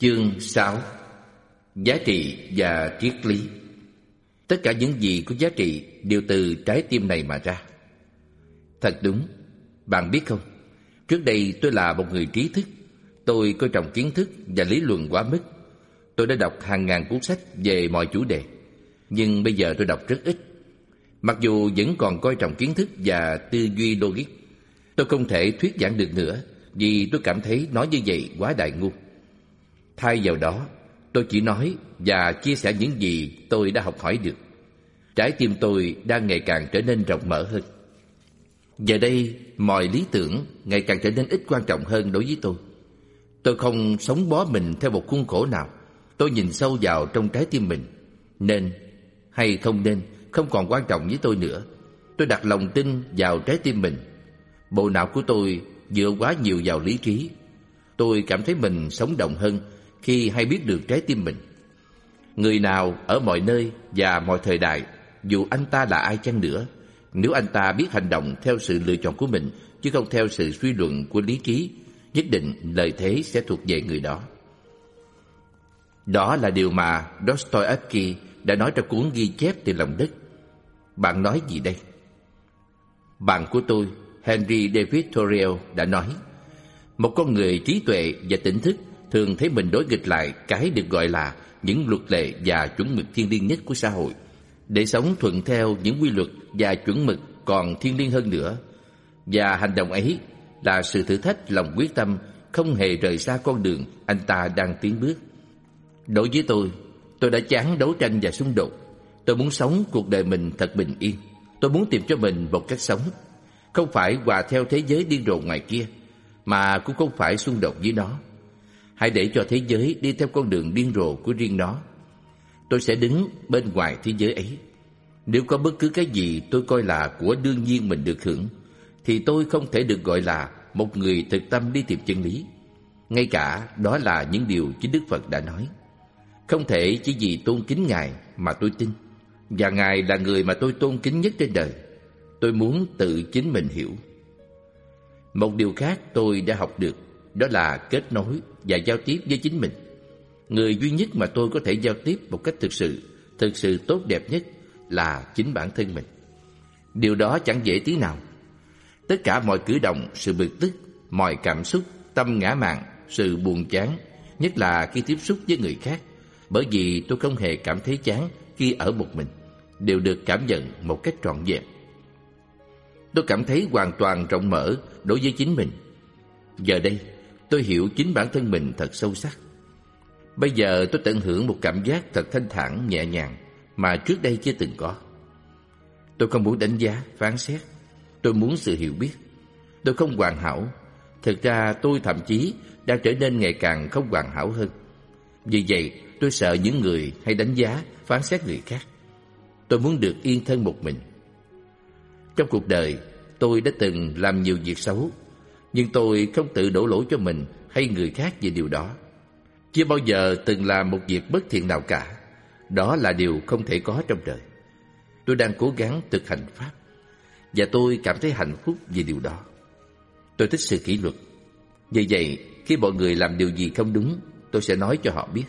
Chương 6 Giá trị và triết lý Tất cả những gì có giá trị đều từ trái tim này mà ra. Thật đúng, bạn biết không? Trước đây tôi là một người trí thức. Tôi coi trọng kiến thức và lý luận quá mức. Tôi đã đọc hàng ngàn cuốn sách về mọi chủ đề. Nhưng bây giờ tôi đọc rất ít. Mặc dù vẫn còn coi trọng kiến thức và tư duy logic, tôi không thể thuyết giảng được nữa vì tôi cảm thấy nói như vậy quá đại ngu. Thay vào đó, tôi chỉ nói và chia sẻ những gì tôi đã học hỏi được. Trái tim tôi đang ngày càng trở nên rộng mở hơn. Giờ đây, mọi lý tưởng ngày càng trở nên ít quan trọng hơn đối với tôi. Tôi không sống bó mình theo một khuôn khổ nào. Tôi nhìn sâu vào trong trái tim mình. Nên hay không nên không còn quan trọng với tôi nữa. Tôi đặt lòng tin vào trái tim mình. Bộ não của tôi dựa quá nhiều vào lý trí. Tôi cảm thấy mình sống động hơn khi hay biết được trái tim mình. Người nào ở mọi nơi và mọi thời đại, dù anh ta là ai chăng nữa, nếu anh ta biết hành động theo sự lựa chọn của mình chứ không theo sự suy luận của lý trí, nhất định lợi thế sẽ thuộc về người đó. Đó là điều mà Dostoevsky đã nói trong cuốn ghi chép từ lòng đất. Bạn nói gì đây? Bạn của tôi, Henry David Thoreau đã nói, một con người trí tuệ và tỉnh thức thường thấy mình đối nghịch lại cái được gọi là những luật lệ và chuẩn mực thiên liêng nhất của xã hội. Để sống thuận theo những quy luật và chuẩn mực còn thiên liêng hơn nữa. Và hành động ấy là sự thử thách lòng quyết tâm không hề rời xa con đường anh ta đang tiến bước. Đối với tôi, tôi đã chán đấu tranh và xung đột. Tôi muốn sống cuộc đời mình thật bình yên. Tôi muốn tìm cho mình một cách sống. Không phải hòa theo thế giới điên rồ ngoài kia, mà cũng không phải xung đột với nó. Hãy để cho thế giới đi theo con đường điên rồ của riêng nó. Tôi sẽ đứng bên ngoài thế giới ấy. Nếu có bất cứ cái gì tôi coi là của đương nhiên mình được hưởng, thì tôi không thể được gọi là một người thực tâm đi tìm chân lý. Ngay cả đó là những điều chính Đức Phật đã nói. Không thể chỉ vì tôn kính Ngài mà tôi tin. Và Ngài là người mà tôi tôn kính nhất trên đời. Tôi muốn tự chính mình hiểu. Một điều khác tôi đã học được đó là kết nối và giao tiếp với chính mình. Người duy nhất mà tôi có thể giao tiếp một cách thực sự, thực sự tốt đẹp nhất là chính bản thân mình. Điều đó chẳng dễ tí nào. Tất cả mọi cử động, sự bực tức, mọi cảm xúc, tâm ngã mạn, sự buồn chán, nhất là khi tiếp xúc với người khác, bởi vì tôi không hề cảm thấy chán khi ở một mình, đều được cảm nhận một cách trọn vẹn. Tôi cảm thấy hoàn toàn rộng mở đối với chính mình. Giờ đây, tôi hiểu chính bản thân mình thật sâu sắc. Bây giờ tôi tận hưởng một cảm giác thật thanh thản, nhẹ nhàng mà trước đây chưa từng có. Tôi không muốn đánh giá, phán xét. Tôi muốn sự hiểu biết. Tôi không hoàn hảo. Thực ra tôi thậm chí đang trở nên ngày càng không hoàn hảo hơn. Vì vậy, tôi sợ những người hay đánh giá, phán xét người khác. Tôi muốn được yên thân một mình. Trong cuộc đời, tôi đã từng làm nhiều việc xấu nhưng tôi không tự đổ lỗi cho mình hay người khác về điều đó. Chưa bao giờ từng làm một việc bất thiện nào cả. Đó là điều không thể có trong đời. Tôi đang cố gắng thực hành Pháp. Và tôi cảm thấy hạnh phúc vì điều đó. Tôi thích sự kỷ luật. Vì vậy, khi mọi người làm điều gì không đúng, tôi sẽ nói cho họ biết.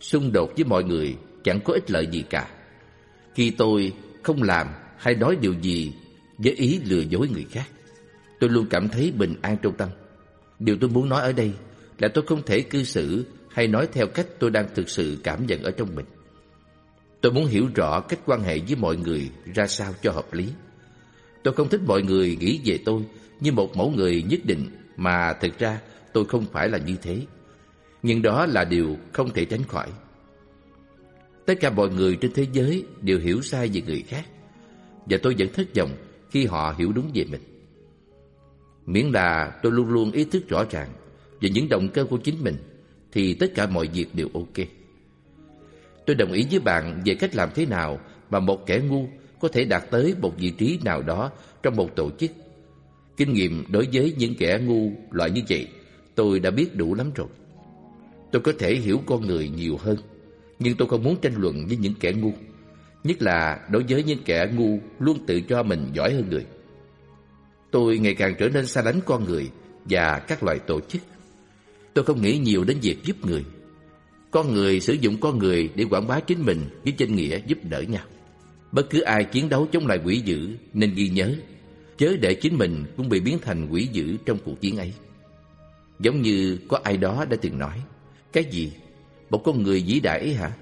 Xung đột với mọi người chẳng có ích lợi gì cả. Khi tôi không làm hay nói điều gì với ý lừa dối người khác, tôi luôn cảm thấy bình an trong tâm. Điều tôi muốn nói ở đây là tôi không thể cư xử hay nói theo cách tôi đang thực sự cảm nhận ở trong mình. Tôi muốn hiểu rõ cách quan hệ với mọi người ra sao cho hợp lý. Tôi không thích mọi người nghĩ về tôi như một mẫu người nhất định, mà thực ra tôi không phải là như thế. Nhưng đó là điều không thể tránh khỏi. Tất cả mọi người trên thế giới đều hiểu sai về người khác, và tôi vẫn thất vọng khi họ hiểu đúng về mình. Miễn là tôi luôn luôn ý thức rõ ràng về những động cơ của chính mình thì tất cả mọi việc đều ok. Tôi đồng ý với bạn về cách làm thế nào mà một kẻ ngu có thể đạt tới một vị trí nào đó trong một tổ chức. Kinh nghiệm đối với những kẻ ngu loại như vậy tôi đã biết đủ lắm rồi. Tôi có thể hiểu con người nhiều hơn, nhưng tôi không muốn tranh luận với những kẻ ngu. Nhất là đối với những kẻ ngu luôn tự cho mình giỏi hơn người. Tôi ngày càng trở nên xa lánh con người và các loại tổ chức. Tôi không nghĩ nhiều đến việc giúp người. Con người sử dụng con người để quảng bá chính mình với danh nghĩa giúp đỡ nhau. Bất cứ ai chiến đấu chống lại quỷ dữ nên ghi nhớ, chớ để chính mình cũng bị biến thành quỷ dữ trong cuộc chiến ấy. Giống như có ai đó đã từng nói, cái gì? Một con người vĩ đại ấy hả?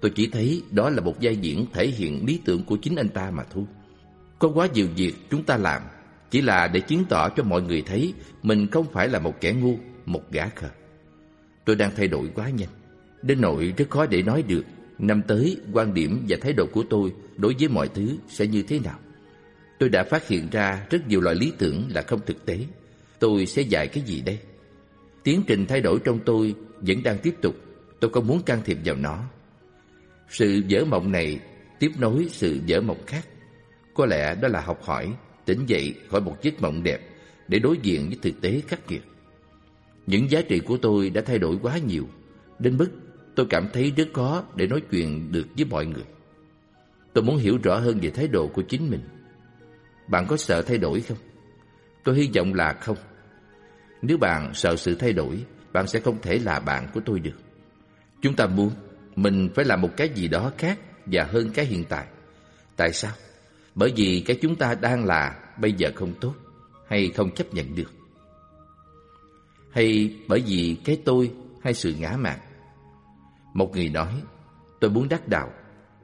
Tôi chỉ thấy đó là một vai diễn thể hiện lý tưởng của chính anh ta mà thôi. Có quá nhiều việc chúng ta làm chỉ là để chứng tỏ cho mọi người thấy mình không phải là một kẻ ngu, một gã khờ. Tôi đang thay đổi quá nhanh, đến nỗi rất khó để nói được năm tới quan điểm và thái độ của tôi đối với mọi thứ sẽ như thế nào. Tôi đã phát hiện ra rất nhiều loại lý tưởng là không thực tế. Tôi sẽ dạy cái gì đây? Tiến trình thay đổi trong tôi vẫn đang tiếp tục. Tôi không muốn can thiệp vào nó. Sự dở mộng này tiếp nối sự dở mộng khác. Có lẽ đó là học hỏi, tỉnh dậy khỏi một giấc mộng đẹp để đối diện với thực tế khắc nghiệt. Những giá trị của tôi đã thay đổi quá nhiều, đến mức tôi cảm thấy rất khó để nói chuyện được với mọi người. Tôi muốn hiểu rõ hơn về thái độ của chính mình. Bạn có sợ thay đổi không? Tôi hy vọng là không. Nếu bạn sợ sự thay đổi, bạn sẽ không thể là bạn của tôi được. Chúng ta muốn mình phải làm một cái gì đó khác và hơn cái hiện tại. Tại sao? Bởi vì cái chúng ta đang là bây giờ không tốt hay không chấp nhận được. Hay bởi vì cái tôi hay sự ngã mạn. Một người nói, tôi muốn đắc đạo.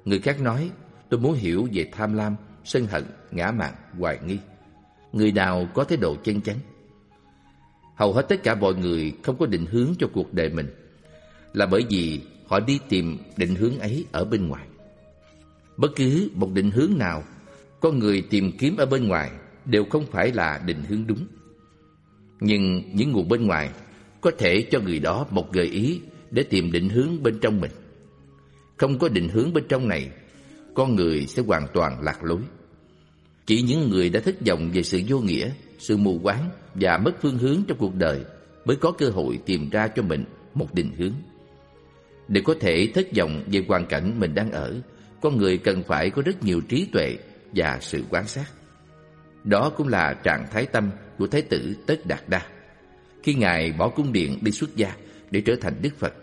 Người khác nói, tôi muốn hiểu về tham lam, sân hận, ngã mạn, hoài nghi. Người nào có thái độ chân chắn Hầu hết tất cả mọi người không có định hướng cho cuộc đời mình là bởi vì họ đi tìm định hướng ấy ở bên ngoài. Bất cứ một định hướng nào con người tìm kiếm ở bên ngoài đều không phải là định hướng đúng. Nhưng những nguồn bên ngoài có thể cho người đó một gợi ý để tìm định hướng bên trong mình. Không có định hướng bên trong này, con người sẽ hoàn toàn lạc lối. Chỉ những người đã thất vọng về sự vô nghĩa, sự mù quáng và mất phương hướng trong cuộc đời mới có cơ hội tìm ra cho mình một định hướng. Để có thể thất vọng về hoàn cảnh mình đang ở, con người cần phải có rất nhiều trí tuệ và sự quan sát. Đó cũng là trạng thái tâm của Thái tử Tất Đạt Đa. Khi Ngài bỏ cung điện đi xuất gia để trở thành Đức Phật,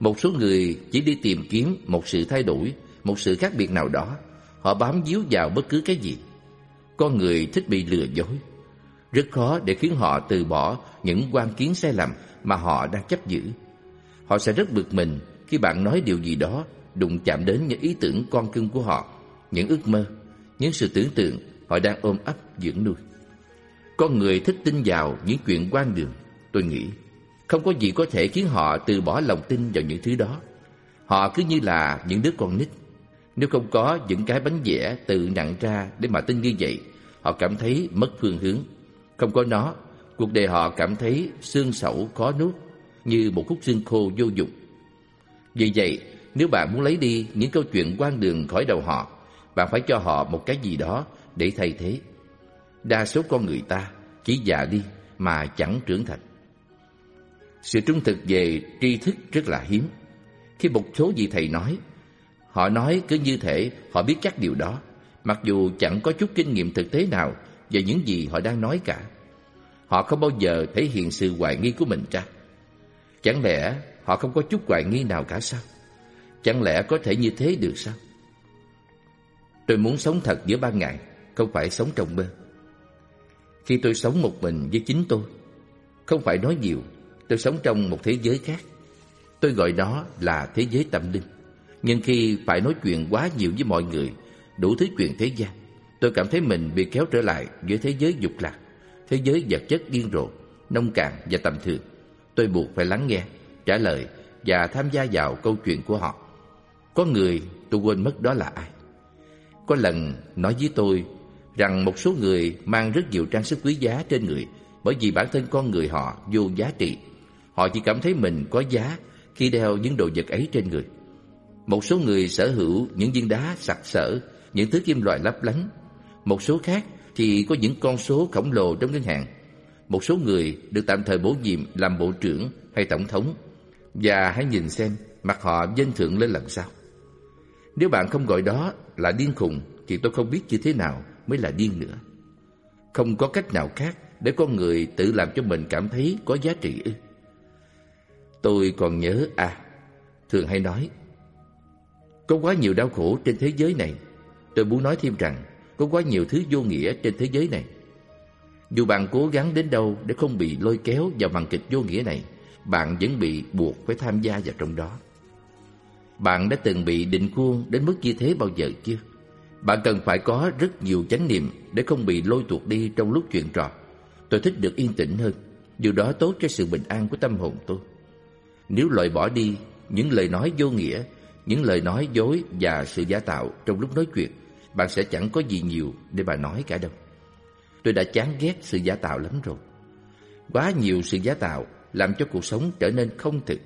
một số người chỉ đi tìm kiếm một sự thay đổi, một sự khác biệt nào đó. Họ bám víu vào bất cứ cái gì. Con người thích bị lừa dối. Rất khó để khiến họ từ bỏ những quan kiến sai lầm mà họ đang chấp giữ. Họ sẽ rất bực mình khi bạn nói điều gì đó đụng chạm đến những ý tưởng con cưng của họ, những ước mơ, những sự tưởng tượng họ đang ôm ấp dưỡng nuôi. Con người thích tin vào những chuyện quan đường, tôi nghĩ. Không có gì có thể khiến họ từ bỏ lòng tin vào những thứ đó. Họ cứ như là những đứa con nít. Nếu không có những cái bánh vẽ tự nặng ra để mà tin như vậy, họ cảm thấy mất phương hướng. Không có nó, cuộc đời họ cảm thấy xương sẩu khó nuốt, như một khúc xương khô vô dụng. Vì vậy, nếu bạn muốn lấy đi những câu chuyện quan đường khỏi đầu họ, bạn phải cho họ một cái gì đó để thay thế. Đa số con người ta chỉ già đi mà chẳng trưởng thành. Sự trung thực về tri thức rất là hiếm. Khi một số vị thầy nói, họ nói cứ như thể họ biết chắc điều đó, mặc dù chẳng có chút kinh nghiệm thực tế nào về những gì họ đang nói cả. Họ không bao giờ thể hiện sự hoài nghi của mình ra. Chẳng lẽ họ không có chút hoài nghi nào cả sao? Chẳng lẽ có thể như thế được sao? Tôi muốn sống thật giữa ban ngày, không phải sống trong mơ. Khi tôi sống một mình với chính tôi, không phải nói nhiều, tôi sống trong một thế giới khác. Tôi gọi đó là thế giới tâm linh. Nhưng khi phải nói chuyện quá nhiều với mọi người, đủ thứ chuyện thế gian, tôi cảm thấy mình bị kéo trở lại với thế giới dục lạc, thế giới vật chất điên rồ, nông cạn và tầm thường. Tôi buộc phải lắng nghe, trả lời và tham gia vào câu chuyện của họ. Có người tôi quên mất đó là ai. Có lần nói với tôi rằng một số người mang rất nhiều trang sức quý giá trên người bởi vì bản thân con người họ vô giá trị. Họ chỉ cảm thấy mình có giá khi đeo những đồ vật ấy trên người. Một số người sở hữu những viên đá sặc sỡ, những thứ kim loại lấp lánh. Một số khác thì có những con số khổng lồ trong ngân hàng. Một số người được tạm thời bổ nhiệm làm bộ trưởng hay tổng thống. Và hãy nhìn xem mặt họ danh thượng lên làm sao Nếu bạn không gọi đó là điên khùng thì tôi không biết như thế nào mới là điên nữa. Không có cách nào khác để con người tự làm cho mình cảm thấy có giá trị ư. Tôi còn nhớ à, thường hay nói Có quá nhiều đau khổ trên thế giới này Tôi muốn nói thêm rằng Có quá nhiều thứ vô nghĩa trên thế giới này Dù bạn cố gắng đến đâu Để không bị lôi kéo vào màn kịch vô nghĩa này Bạn vẫn bị buộc phải tham gia vào trong đó bạn đã từng bị định khuôn đến mức như thế bao giờ chưa? Bạn cần phải có rất nhiều chánh niệm Để không bị lôi tuột đi trong lúc chuyện trò. Tôi thích được yên tĩnh hơn, Điều đó tốt cho sự bình an của tâm hồn tôi. Nếu loại bỏ đi những lời nói vô nghĩa, Những lời nói dối và sự giả tạo trong lúc nói chuyện, Bạn sẽ chẳng có gì nhiều để bà nói cả đâu. Tôi đã chán ghét sự giả tạo lắm rồi. Quá nhiều sự giả tạo làm cho cuộc sống trở nên không thực.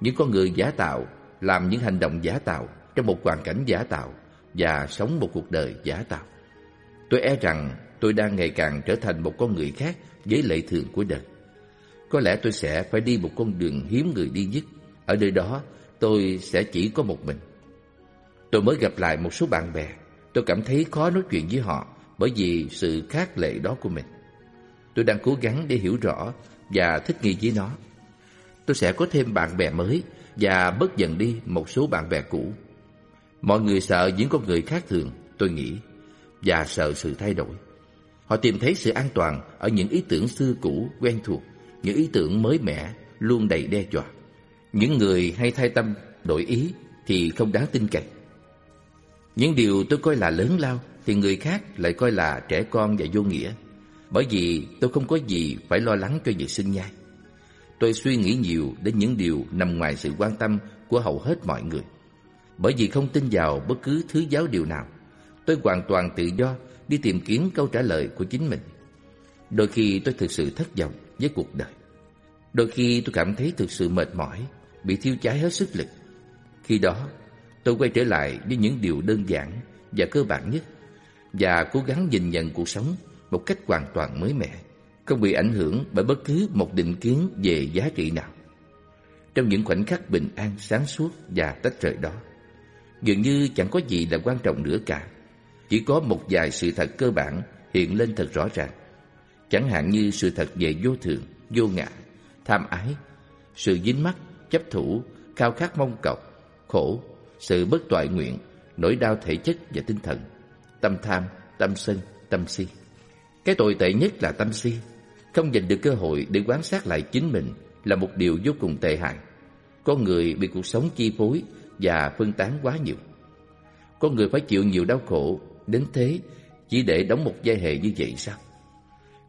Những con người giả tạo làm những hành động giả tạo Trong một hoàn cảnh giả tạo Và sống một cuộc đời giả tạo Tôi e rằng tôi đang ngày càng trở thành một con người khác với lệ thường của đời. Có lẽ tôi sẽ phải đi một con đường hiếm người đi nhất. Ở nơi đó, tôi sẽ chỉ có một mình. Tôi mới gặp lại một số bạn bè. Tôi cảm thấy khó nói chuyện với họ bởi vì sự khác lệ đó của mình. Tôi đang cố gắng để hiểu rõ và thích nghi với nó. Tôi sẽ có thêm bạn bè mới và bớt dần đi một số bạn bè cũ. Mọi người sợ những con người khác thường, tôi nghĩ, và sợ sự thay đổi. Họ tìm thấy sự an toàn ở những ý tưởng xưa cũ quen thuộc, những ý tưởng mới mẻ luôn đầy đe dọa. Những người hay thay tâm đổi ý thì không đáng tin cậy. Những điều tôi coi là lớn lao thì người khác lại coi là trẻ con và vô nghĩa. Bởi vì tôi không có gì phải lo lắng cho việc sinh nhai. Tôi suy nghĩ nhiều đến những điều nằm ngoài sự quan tâm của hầu hết mọi người. Bởi vì không tin vào bất cứ thứ giáo điều nào, tôi hoàn toàn tự do đi tìm kiếm câu trả lời của chính mình. Đôi khi tôi thực sự thất vọng với cuộc đời. Đôi khi tôi cảm thấy thực sự mệt mỏi, bị thiêu cháy hết sức lực. Khi đó, tôi quay trở lại với những điều đơn giản và cơ bản nhất và cố gắng nhìn nhận cuộc sống một cách hoàn toàn mới mẻ, không bị ảnh hưởng bởi bất cứ một định kiến về giá trị nào. Trong những khoảnh khắc bình an, sáng suốt và tách rời đó, dường như chẳng có gì là quan trọng nữa cả. Chỉ có một vài sự thật cơ bản hiện lên thật rõ ràng. Chẳng hạn như sự thật về vô thường, vô ngã, tham ái, sự dính mắc, chấp thủ, khao khát mong cầu, khổ, sự bất toại nguyện, nỗi đau thể chất và tinh thần, tâm tham, tâm sân, tâm si. Cái tồi tệ nhất là tâm si, không dành được cơ hội để quan sát lại chính mình là một điều vô cùng tệ hại. Con người bị cuộc sống chi phối và phân tán quá nhiều. Con người phải chịu nhiều đau khổ đến thế chỉ để đóng một giai hệ như vậy sao?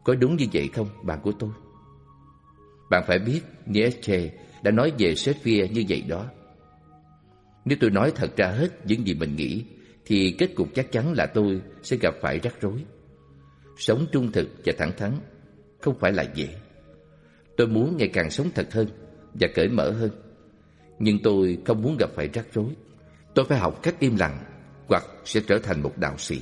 Có đúng như vậy không, bạn của tôi? Bạn phải biết Nietzsche đã nói về Shakespeare như vậy đó. Nếu tôi nói thật ra hết những gì mình nghĩ, thì kết cục chắc chắn là tôi sẽ gặp phải rắc rối. Sống trung thực và thẳng thắn không phải là dễ. Tôi muốn ngày càng sống thật hơn và cởi mở hơn. Nhưng tôi không muốn gặp phải rắc rối. Tôi phải học cách im lặng hoặc sẽ trở thành một đạo sĩ.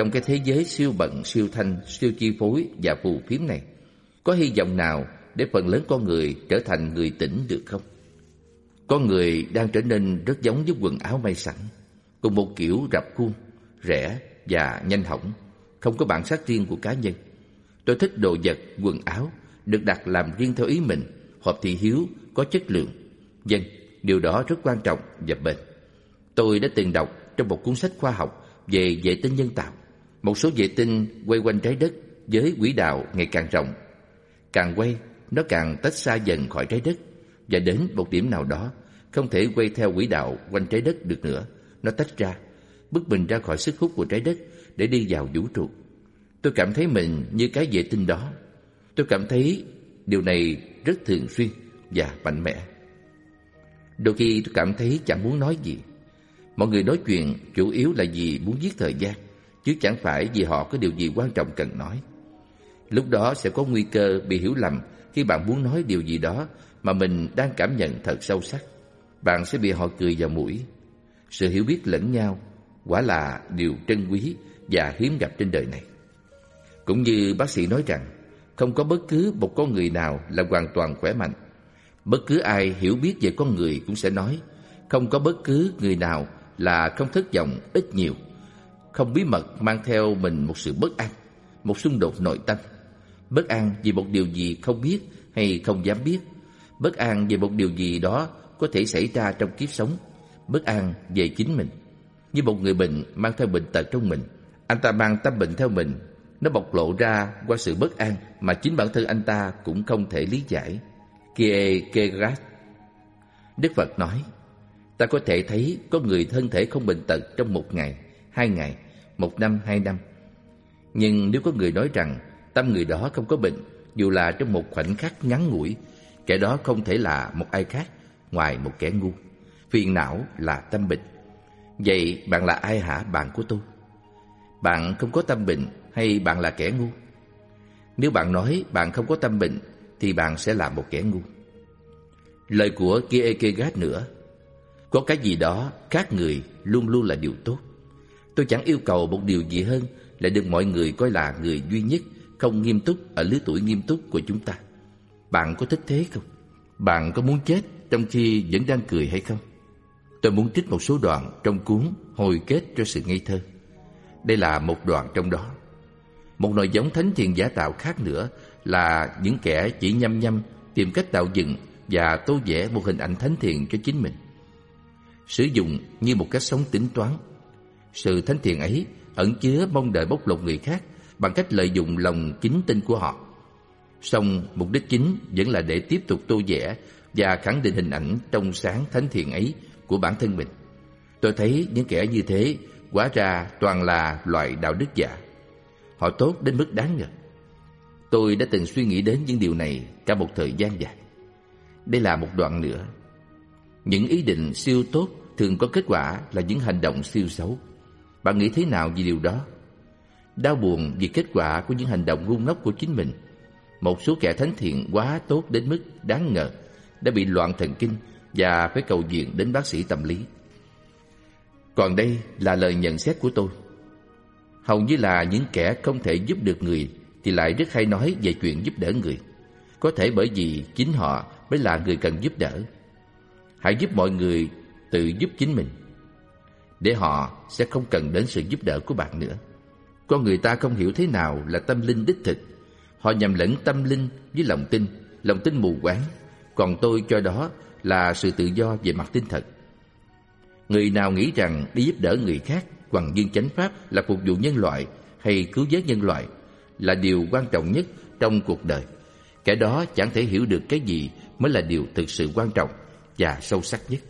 Trong cái thế giới siêu bận, siêu thanh, siêu chi phối và phù phiếm này, có hy vọng nào để phần lớn con người trở thành người tỉnh được không? Con người đang trở nên rất giống với quần áo may sẵn, cùng một kiểu rập khuôn, rẻ và nhanh hỏng, không có bản sắc riêng của cá nhân. Tôi thích đồ vật, quần áo được đặt làm riêng theo ý mình, hợp thị hiếu, có chất lượng. Dân, điều đó rất quan trọng và bền. Tôi đã từng đọc trong một cuốn sách khoa học về vệ tinh nhân tạo một số vệ tinh quay quanh trái đất với quỹ đạo ngày càng rộng. Càng quay, nó càng tách xa dần khỏi trái đất và đến một điểm nào đó không thể quay theo quỹ đạo quanh trái đất được nữa. Nó tách ra, bước mình ra khỏi sức hút của trái đất để đi vào vũ trụ. Tôi cảm thấy mình như cái vệ tinh đó. Tôi cảm thấy điều này rất thường xuyên và mạnh mẽ. Đôi khi tôi cảm thấy chẳng muốn nói gì. Mọi người nói chuyện chủ yếu là vì muốn giết thời gian, chứ chẳng phải vì họ có điều gì quan trọng cần nói. Lúc đó sẽ có nguy cơ bị hiểu lầm khi bạn muốn nói điều gì đó mà mình đang cảm nhận thật sâu sắc. Bạn sẽ bị họ cười vào mũi. Sự hiểu biết lẫn nhau quả là điều trân quý và hiếm gặp trên đời này. Cũng như bác sĩ nói rằng, không có bất cứ một con người nào là hoàn toàn khỏe mạnh. Bất cứ ai hiểu biết về con người cũng sẽ nói, không có bất cứ người nào là không thất vọng ít nhiều, không bí mật mang theo mình một sự bất an, một xung đột nội tâm. Bất an vì một điều gì không biết hay không dám biết. Bất an về một điều gì đó có thể xảy ra trong kiếp sống. Bất an về chính mình. Như một người bệnh mang theo bệnh tật trong mình. Anh ta mang tâm bệnh theo mình. Nó bộc lộ ra qua sự bất an mà chính bản thân anh ta cũng không thể lý giải. Kierkegaard Đức Phật nói Ta có thể thấy có người thân thể không bệnh tật trong một ngày, hai ngày, một năm, hai năm. Nhưng nếu có người nói rằng tâm người đó không có bệnh, dù là trong một khoảnh khắc ngắn ngủi, kẻ đó không thể là một ai khác ngoài một kẻ ngu. Phiền não là tâm bệnh. Vậy bạn là ai hả bạn của tôi? Bạn không có tâm bệnh hay bạn là kẻ ngu? Nếu bạn nói bạn không có tâm bệnh thì bạn sẽ là một kẻ ngu. Lời của Kierkegaard nữa, có cái gì đó khác người luôn luôn là điều tốt. Tôi chẳng yêu cầu một điều gì hơn là được mọi người coi là người duy nhất, không nghiêm túc ở lứa tuổi nghiêm túc của chúng ta. Bạn có thích thế không? Bạn có muốn chết trong khi vẫn đang cười hay không? Tôi muốn trích một số đoạn trong cuốn Hồi kết cho sự ngây thơ. Đây là một đoạn trong đó. Một nội giống thánh thiền giả tạo khác nữa là những kẻ chỉ nhăm nhăm tìm cách tạo dựng và tô vẽ một hình ảnh thánh thiện cho chính mình. Sử dụng như một cách sống tính toán. Sự thánh thiện ấy ẩn chứa mong đợi bóc lột người khác bằng cách lợi dụng lòng kính tin của họ. Song mục đích chính vẫn là để tiếp tục tô vẽ và khẳng định hình ảnh trong sáng thánh thiện ấy của bản thân mình. Tôi thấy những kẻ như thế quá ra toàn là loại đạo đức giả. Họ tốt đến mức đáng ngờ. Tôi đã từng suy nghĩ đến những điều này cả một thời gian dài. Đây là một đoạn nữa. Những ý định siêu tốt thường có kết quả là những hành động siêu xấu. Bạn nghĩ thế nào về điều đó? Đau buồn vì kết quả của những hành động ngu ngốc của chính mình. Một số kẻ thánh thiện quá tốt đến mức đáng ngờ đã bị loạn thần kinh và phải cầu viện đến bác sĩ tâm lý. Còn đây là lời nhận xét của tôi. Hầu như là những kẻ không thể giúp được người thì lại rất hay nói về chuyện giúp đỡ người. Có thể bởi vì chính họ mới là người cần giúp đỡ. Hãy giúp mọi người tự giúp chính mình, để họ sẽ không cần đến sự giúp đỡ của bạn nữa. Con người ta không hiểu thế nào là tâm linh đích thực. Họ nhầm lẫn tâm linh với lòng tin, lòng tin mù quáng. Còn tôi cho đó là sự tự do về mặt tinh thần. Người nào nghĩ rằng đi giúp đỡ người khác bằng dương chánh pháp là phục vụ nhân loại hay cứu vớt nhân loại là điều quan trọng nhất trong cuộc đời. Kẻ đó chẳng thể hiểu được cái gì mới là điều thực sự quan trọng và sâu sắc nhất.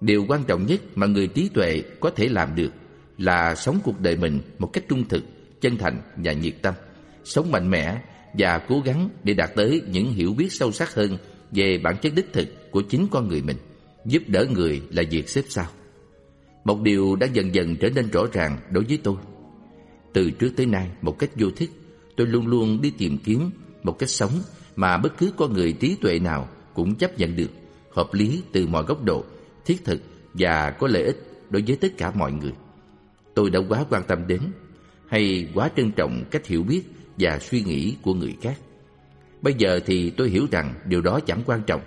Điều quan trọng nhất mà người trí tuệ có thể làm được là sống cuộc đời mình một cách trung thực, chân thành và nhiệt tâm, sống mạnh mẽ và cố gắng để đạt tới những hiểu biết sâu sắc hơn về bản chất đích thực của chính con người mình. Giúp đỡ người là việc xếp sau. Một điều đã dần dần trở nên rõ ràng đối với tôi. Từ trước tới nay, một cách vô thức, tôi luôn luôn đi tìm kiếm một cách sống mà bất cứ con người trí tuệ nào cũng chấp nhận được, hợp lý từ mọi góc độ, thiết thực và có lợi ích đối với tất cả mọi người. Tôi đã quá quan tâm đến hay quá trân trọng cách hiểu biết và suy nghĩ của người khác. Bây giờ thì tôi hiểu rằng điều đó chẳng quan trọng.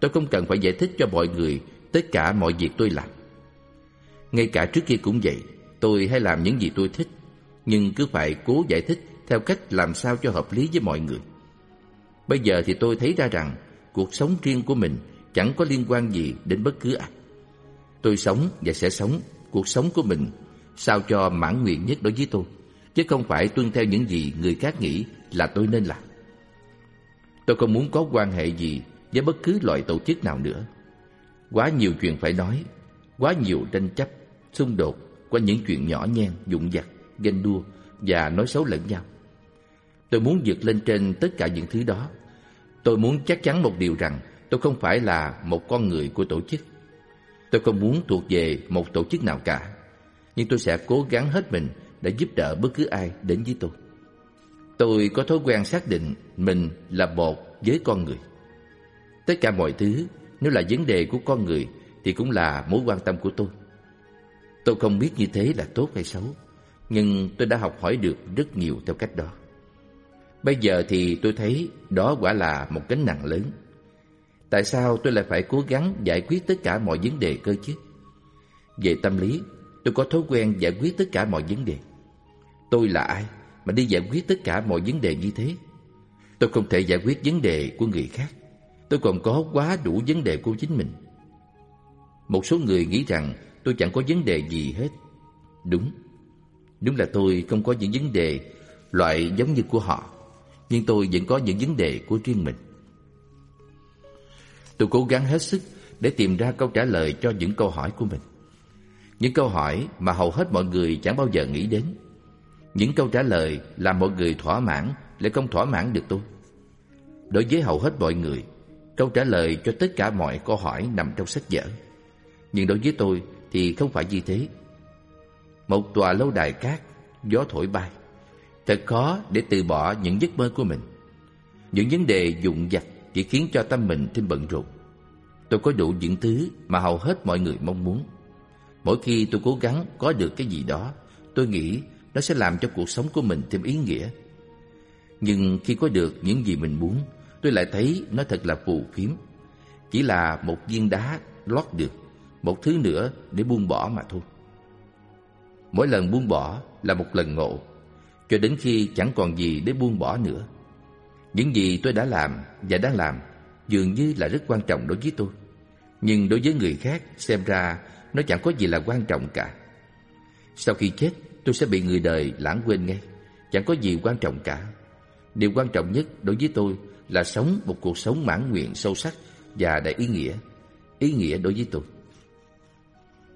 Tôi không cần phải giải thích cho mọi người tất cả mọi việc tôi làm. Ngay cả trước kia cũng vậy, tôi hay làm những gì tôi thích, nhưng cứ phải cố giải thích theo cách làm sao cho hợp lý với mọi người. Bây giờ thì tôi thấy ra rằng cuộc sống riêng của mình chẳng có liên quan gì đến bất cứ ai. Tôi sống và sẽ sống cuộc sống của mình sao cho mãn nguyện nhất đối với tôi, chứ không phải tuân theo những gì người khác nghĩ là tôi nên làm. Tôi không muốn có quan hệ gì với bất cứ loại tổ chức nào nữa. Quá nhiều chuyện phải nói, quá nhiều tranh chấp, xung đột qua những chuyện nhỏ nhen, dụng vặt, ganh đua và nói xấu lẫn nhau. Tôi muốn vượt lên trên tất cả những thứ đó. Tôi muốn chắc chắn một điều rằng tôi không phải là một con người của tổ chức. Tôi không muốn thuộc về một tổ chức nào cả, nhưng tôi sẽ cố gắng hết mình để giúp đỡ bất cứ ai đến với tôi. Tôi có thói quen xác định mình là một với con người. Tất cả mọi thứ, nếu là vấn đề của con người thì cũng là mối quan tâm của tôi. Tôi không biết như thế là tốt hay xấu, nhưng tôi đã học hỏi được rất nhiều theo cách đó. Bây giờ thì tôi thấy đó quả là một gánh nặng lớn. Tại sao tôi lại phải cố gắng giải quyết tất cả mọi vấn đề cơ chứ? Về tâm lý, tôi có thói quen giải quyết tất cả mọi vấn đề. Tôi là ai mà đi giải quyết tất cả mọi vấn đề như thế? Tôi không thể giải quyết vấn đề của người khác. Tôi còn có quá đủ vấn đề của chính mình. Một số người nghĩ rằng tôi chẳng có vấn đề gì hết. Đúng. Đúng là tôi không có những vấn đề loại giống như của họ. Nhưng tôi vẫn có những vấn đề của riêng mình. Tôi cố gắng hết sức để tìm ra câu trả lời cho những câu hỏi của mình. Những câu hỏi mà hầu hết mọi người chẳng bao giờ nghĩ đến. Những câu trả lời làm mọi người thỏa mãn lại không thỏa mãn được tôi. Đối với hầu hết mọi người, câu trả lời cho tất cả mọi câu hỏi nằm trong sách vở. Nhưng đối với tôi thì không phải như thế. Một tòa lâu đài cát, gió thổi bay. Thật khó để từ bỏ những giấc mơ của mình. Những vấn đề dụng dặt chỉ khiến cho tâm mình thêm bận rộn. Tôi có đủ những thứ mà hầu hết mọi người mong muốn. Mỗi khi tôi cố gắng có được cái gì đó, tôi nghĩ nó sẽ làm cho cuộc sống của mình thêm ý nghĩa. Nhưng khi có được những gì mình muốn, tôi lại thấy nó thật là phù phiếm. Chỉ là một viên đá lót được, một thứ nữa để buông bỏ mà thôi. Mỗi lần buông bỏ là một lần ngộ, cho đến khi chẳng còn gì để buông bỏ nữa. Những gì tôi đã làm và đang làm dường như là rất quan trọng đối với tôi. Nhưng đối với người khác xem ra nó chẳng có gì là quan trọng cả. Sau khi chết, tôi sẽ bị người đời lãng quên ngay. Chẳng có gì quan trọng cả. Điều quan trọng nhất đối với tôi là sống một cuộc sống mãn nguyện sâu sắc và đầy ý nghĩa. Ý nghĩa đối với tôi.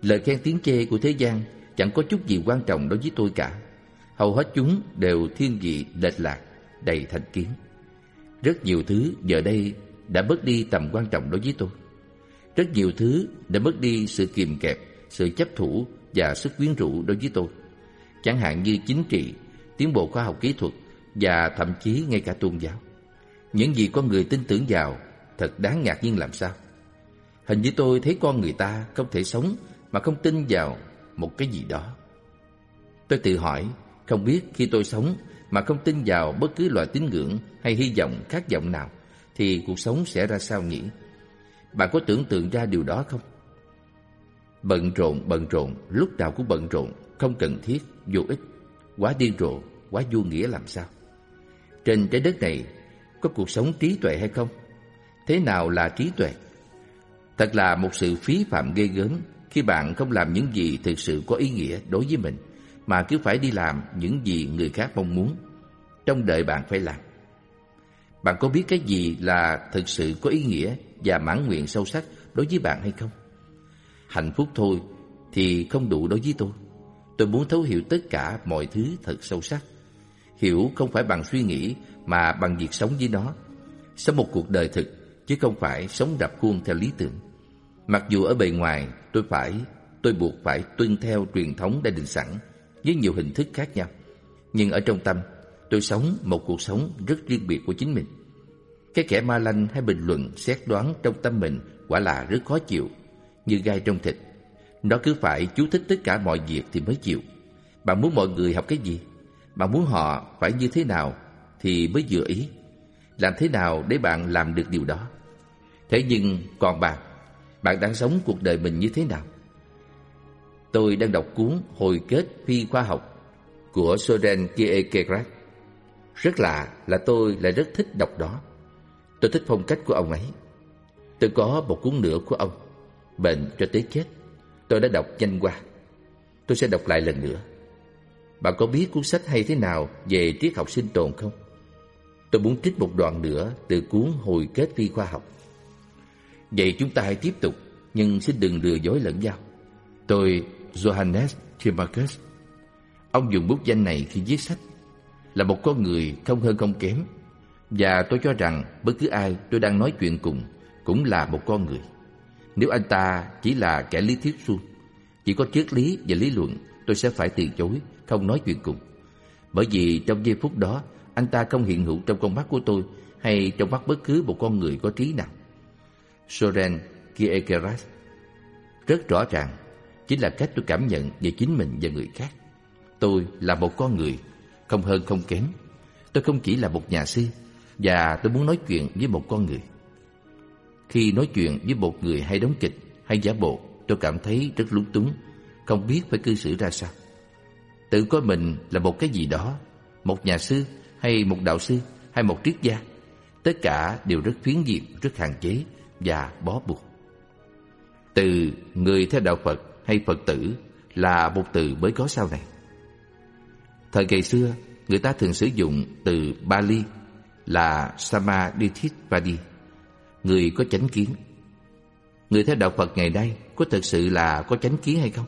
Lời khen tiếng chê của thế gian chẳng có chút gì quan trọng đối với tôi cả. Hầu hết chúng đều thiên vị lệch lạc, đầy thành kiến. Rất nhiều thứ giờ đây đã mất đi tầm quan trọng đối với tôi. Rất nhiều thứ đã mất đi sự kiềm kẹp, sự chấp thủ và sức quyến rũ đối với tôi. Chẳng hạn như chính trị, tiến bộ khoa học kỹ thuật và thậm chí ngay cả tôn giáo. Những gì con người tin tưởng vào thật đáng ngạc nhiên làm sao. Hình như tôi thấy con người ta không thể sống mà không tin vào một cái gì đó. Tôi tự hỏi, không biết khi tôi sống mà không tin vào bất cứ loại tín ngưỡng hay hy vọng khác vọng nào, thì cuộc sống sẽ ra sao nhỉ? Bạn có tưởng tượng ra điều đó không? Bận rộn, bận rộn, lúc nào cũng bận rộn, không cần thiết, vô ích, quá điên rồ, quá vô nghĩa làm sao? Trên trái đất này, có cuộc sống trí tuệ hay không? Thế nào là trí tuệ? Thật là một sự phí phạm ghê gớm khi bạn không làm những gì thực sự có ý nghĩa đối với mình mà cứ phải đi làm những gì người khác mong muốn, trong đời bạn phải làm. Bạn có biết cái gì là thực sự có ý nghĩa và mãn nguyện sâu sắc đối với bạn hay không? Hạnh phúc thôi thì không đủ đối với tôi. Tôi muốn thấu hiểu tất cả mọi thứ thật sâu sắc. Hiểu không phải bằng suy nghĩ mà bằng việc sống với nó. Sống một cuộc đời thực chứ không phải sống đập khuôn theo lý tưởng. Mặc dù ở bề ngoài tôi phải, tôi buộc phải tuân theo truyền thống đã định sẵn với nhiều hình thức khác nhau. Nhưng ở trong tâm, tôi sống một cuộc sống rất riêng biệt của chính mình. Cái kẻ ma lanh hay bình luận xét đoán trong tâm mình quả là rất khó chịu, như gai trong thịt. Nó cứ phải chú thích tất cả mọi việc thì mới chịu. Bạn muốn mọi người học cái gì? Bạn muốn họ phải như thế nào thì mới vừa ý. Làm thế nào để bạn làm được điều đó? Thế nhưng còn bạn, bạn đang sống cuộc đời mình như thế nào? Tôi đang đọc cuốn Hồi kết phi khoa học của Soren Kierkegaard. Rất lạ là tôi lại rất thích đọc đó. Tôi thích phong cách của ông ấy. Tôi có một cuốn nữa của ông, Bệnh cho tới chết. Tôi đã đọc nhanh qua. Tôi sẽ đọc lại lần nữa. Bạn có biết cuốn sách hay thế nào về triết học sinh tồn không? Tôi muốn trích một đoạn nữa từ cuốn Hồi kết phi khoa học. Vậy chúng ta hãy tiếp tục, nhưng xin đừng lừa dối lẫn nhau. Tôi Johannes Timarchus, Ông dùng bút danh này khi viết sách, là một con người không hơn không kém, và tôi cho rằng bất cứ ai tôi đang nói chuyện cùng cũng là một con người. Nếu anh ta chỉ là kẻ lý thuyết suông, chỉ có triết lý và lý luận, tôi sẽ phải từ chối, không nói chuyện cùng. Bởi vì trong giây phút đó, anh ta không hiện hữu trong con mắt của tôi hay trong mắt bất cứ một con người có trí nào. Soren Kierkegaard rất rõ ràng chính là cách tôi cảm nhận về chính mình và người khác. Tôi là một con người, không hơn không kém. Tôi không chỉ là một nhà sư, và tôi muốn nói chuyện với một con người. Khi nói chuyện với một người hay đóng kịch hay giả bộ, tôi cảm thấy rất lúng túng, không biết phải cư xử ra sao. Tự coi mình là một cái gì đó, một nhà sư hay một đạo sư hay một triết gia, tất cả đều rất phiến diện, rất hạn chế và bó buộc. Từ người theo đạo Phật hay Phật tử là một từ mới có sau này. Thời ngày xưa, người ta thường sử dụng từ Bali là Samadithivadi, người có chánh kiến. Người theo đạo Phật ngày nay có thực sự là có chánh kiến hay không?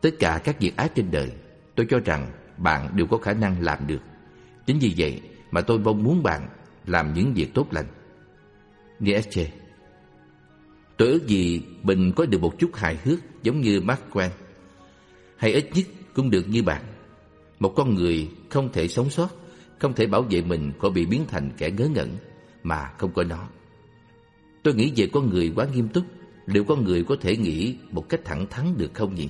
Tất cả các việc ác trên đời, tôi cho rằng bạn đều có khả năng làm được. Chính vì vậy mà tôi mong muốn bạn làm những việc tốt lành. Nietzsche Tôi ước gì mình có được một chút hài hước giống như Mark quan Hay ít nhất cũng được như bạn. Một con người không thể sống sót, không thể bảo vệ mình khỏi bị biến thành kẻ ngớ ngẩn mà không có nó. Tôi nghĩ về con người quá nghiêm túc, liệu con người có thể nghĩ một cách thẳng thắn được không nhỉ?